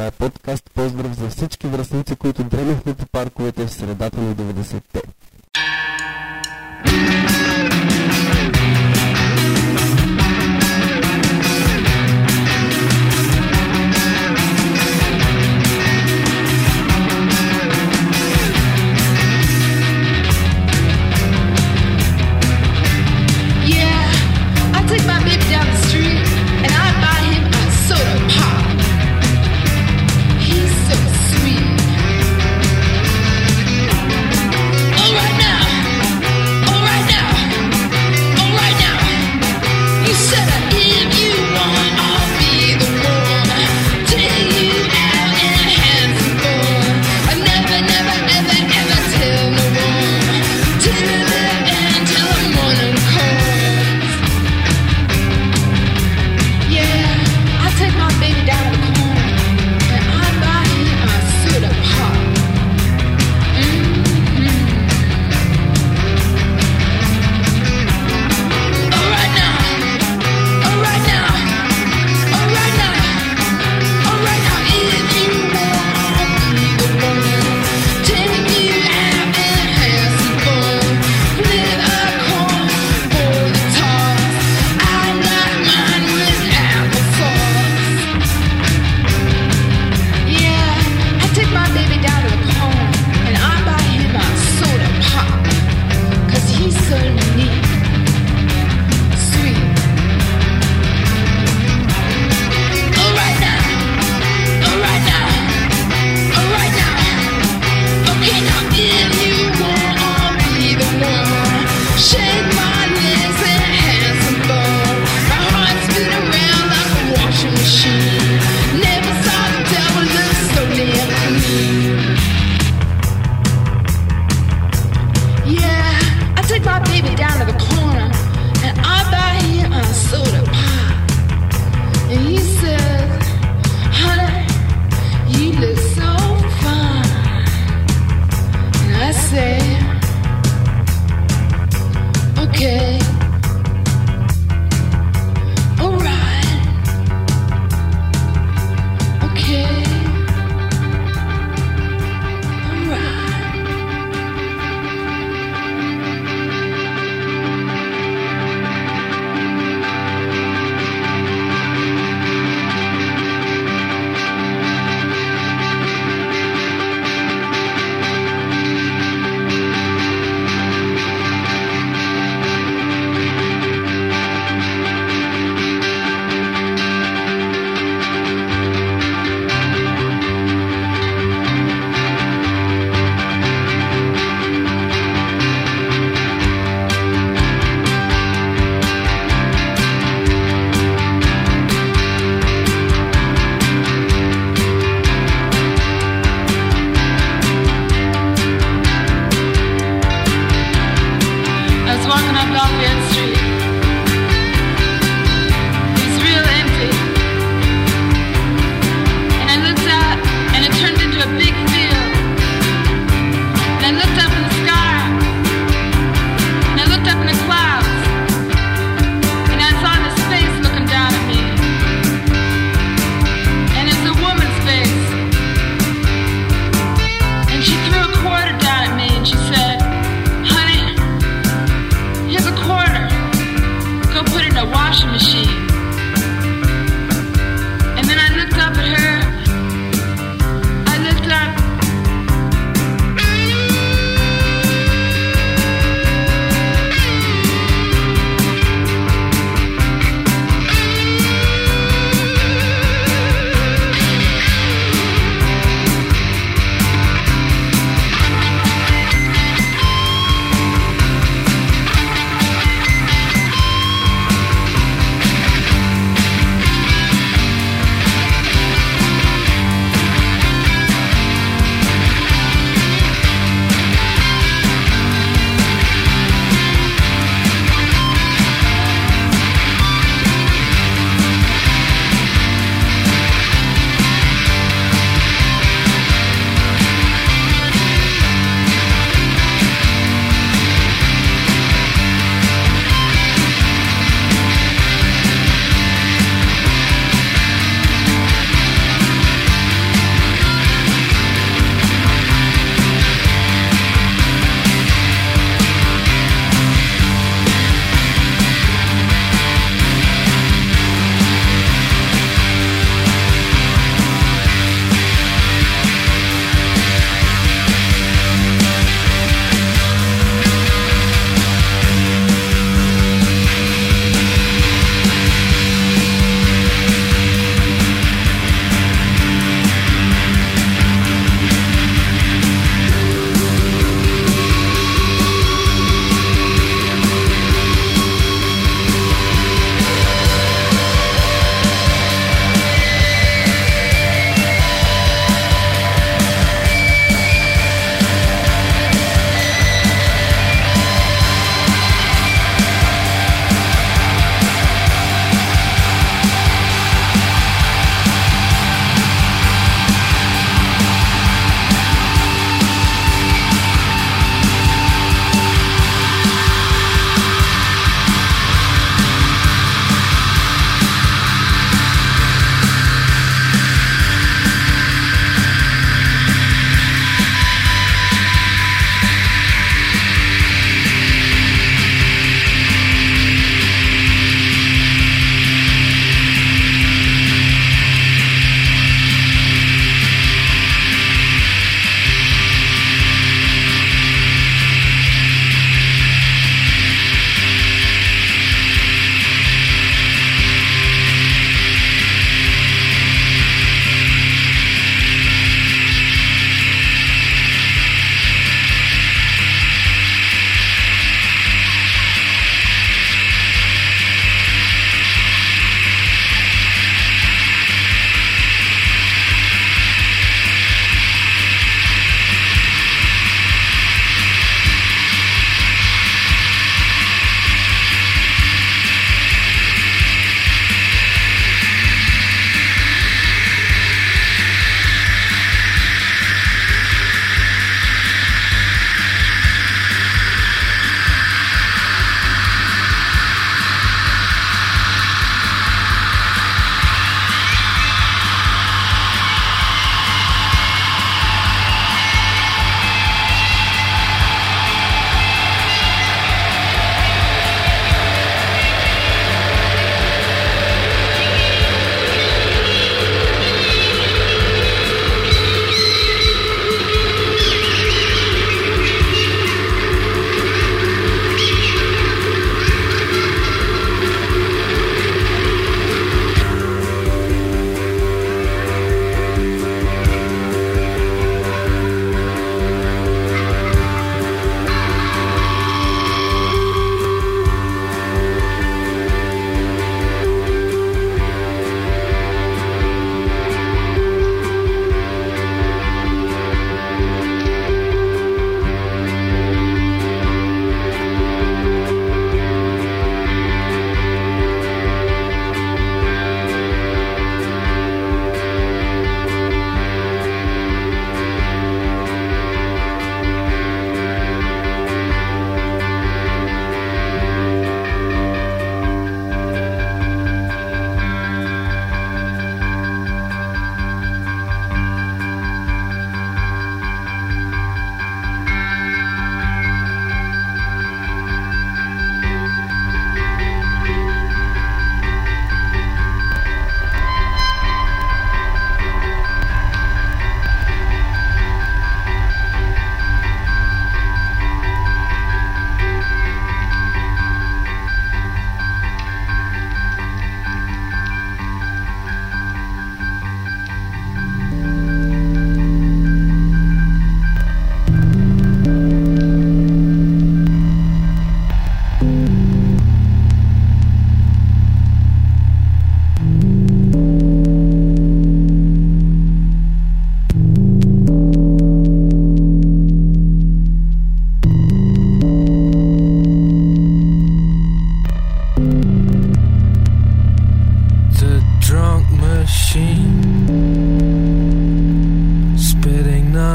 Това е подкаст Поздрав за всички връзници, които дремехме по парковете в средата на 90-те.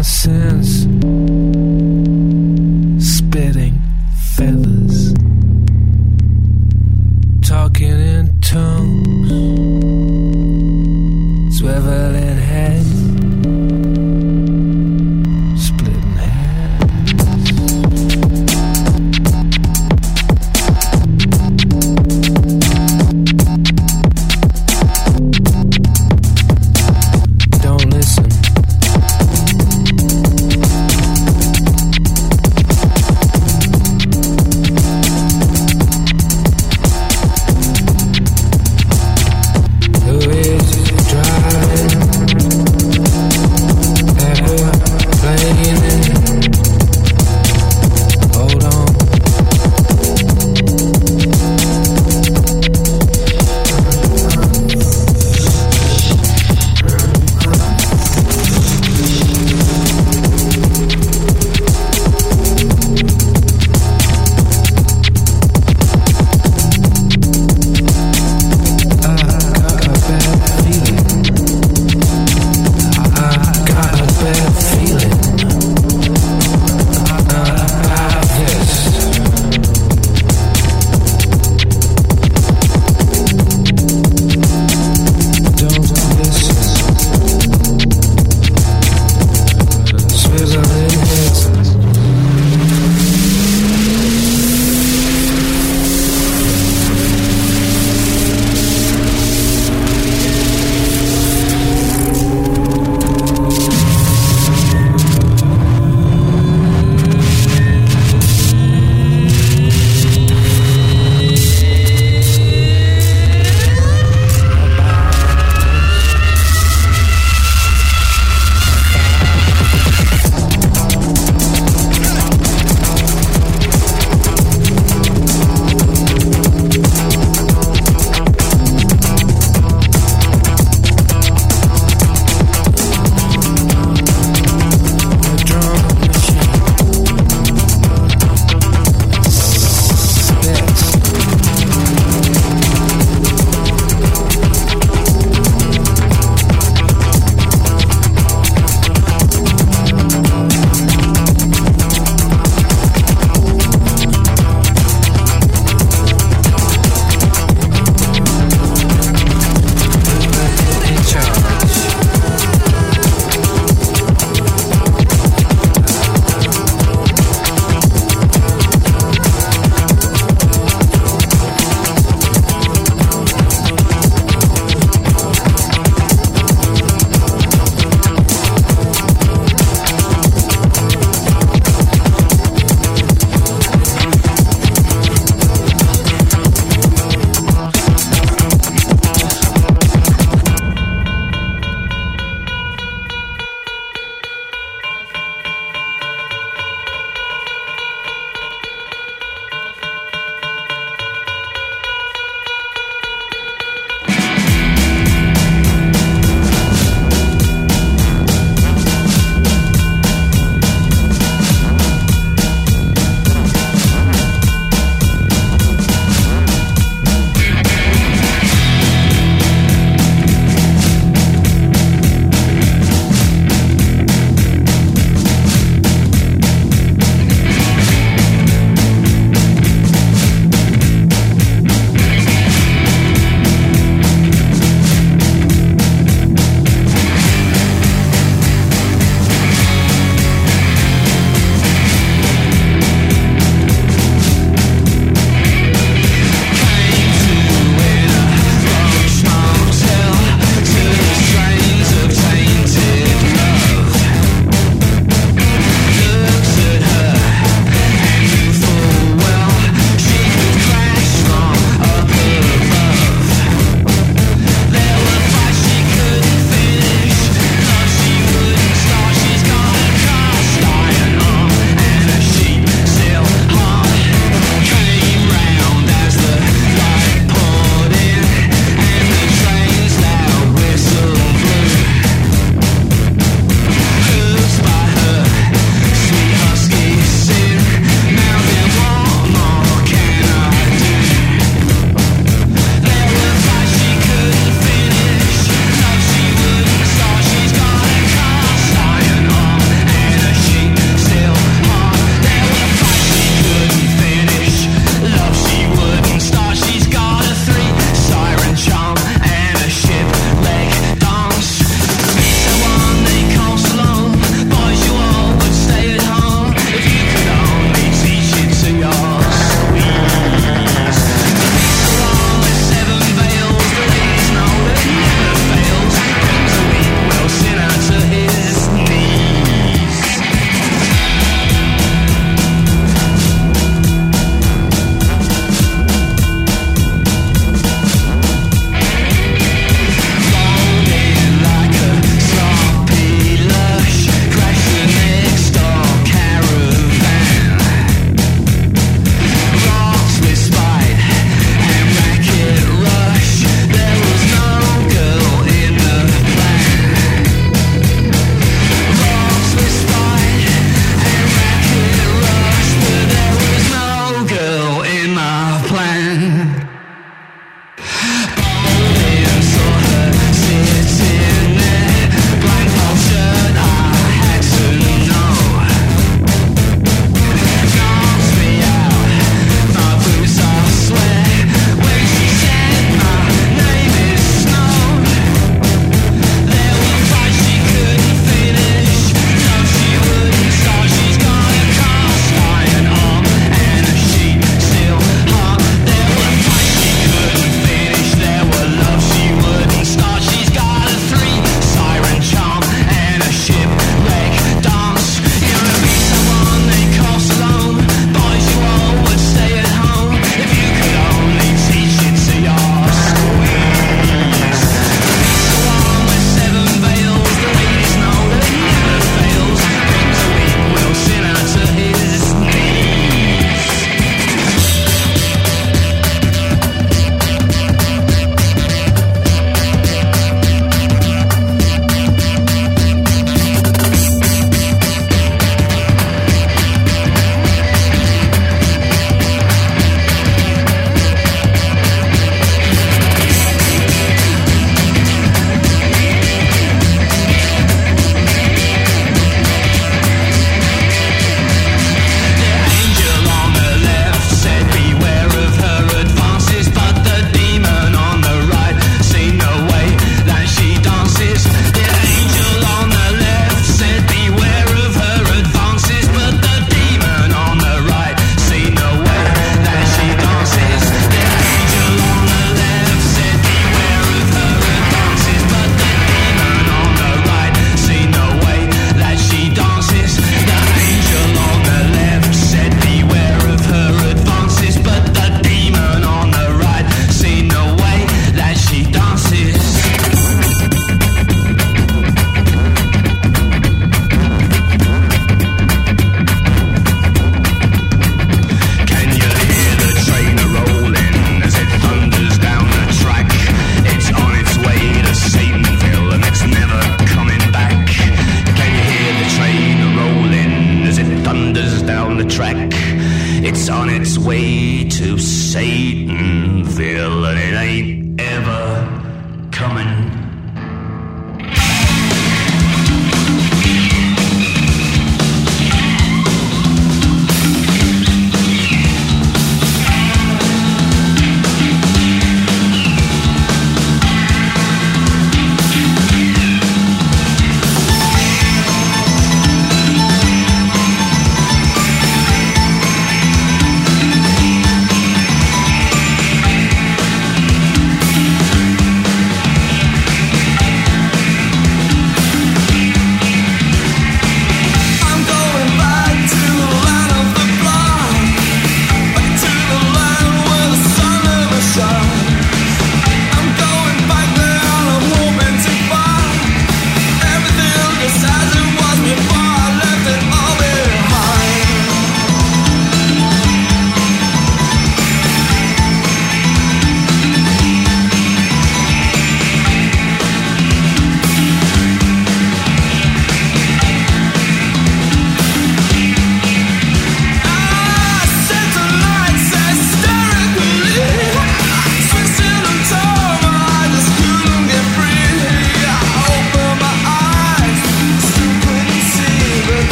Nonsense.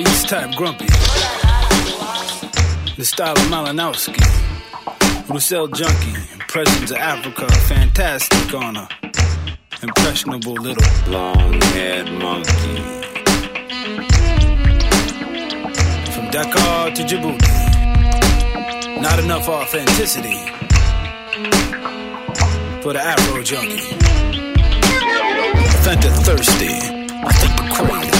East type grumpy. The style of Malinowski. Russell junkie. Impressions of Africa. Fantastic on a Impressionable little. Long haired monkey. From Dakar to Djibouti. Not enough authenticity for the Afro junkie. Fanta thirsty. I think the crazy.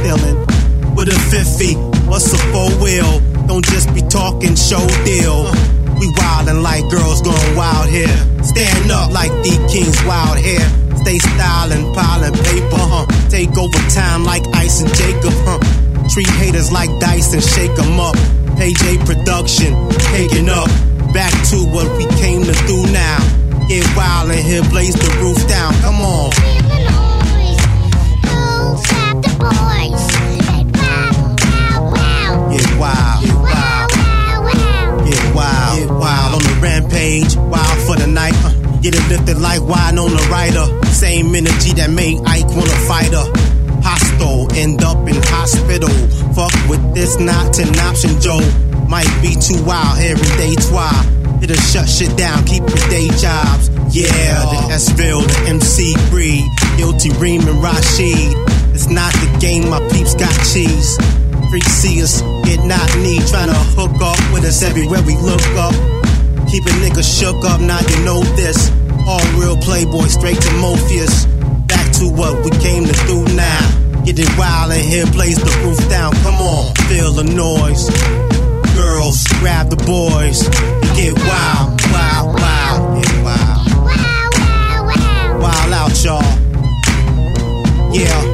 stealing. With a 50, what's a four wheel? Don't just be talking, show deal. We wildin' like girls going wild here. Stand up like the king's wild hair. Stay styling, piling paper, huh? Take over time like Ice and Jacob, huh? Treat haters like dice and shake them up. AJ production, taking up. Back to what we came to do now. Get wild here, blaze the roof down. Come on. Wild. Get wild. Get wild. Get wild on the rampage. Wild for the night. Uh, get it lifted like wine on the rider. Same energy that made Ike wanna fight her. Hostile, end up in hospital. Fuck with this not an option, Joe. Might be too wild every day, twi. It'll shut shit down, keep your day jobs. Yeah, the S-Ville, the MC breed. Guilty Reem and Rashid. It's not the game, my peeps got cheese see us, get not need Trying to hook up with us everywhere we look up. Keep a nigga shook up, now you know this. All real playboy, straight to Morpheus. Back to what we came to do now. Get it wild in here, blaze the roof down. Come on, feel the noise. Girls, grab the boys. Get wild, wild, wild, get wild. Wild out, y'all. Yeah.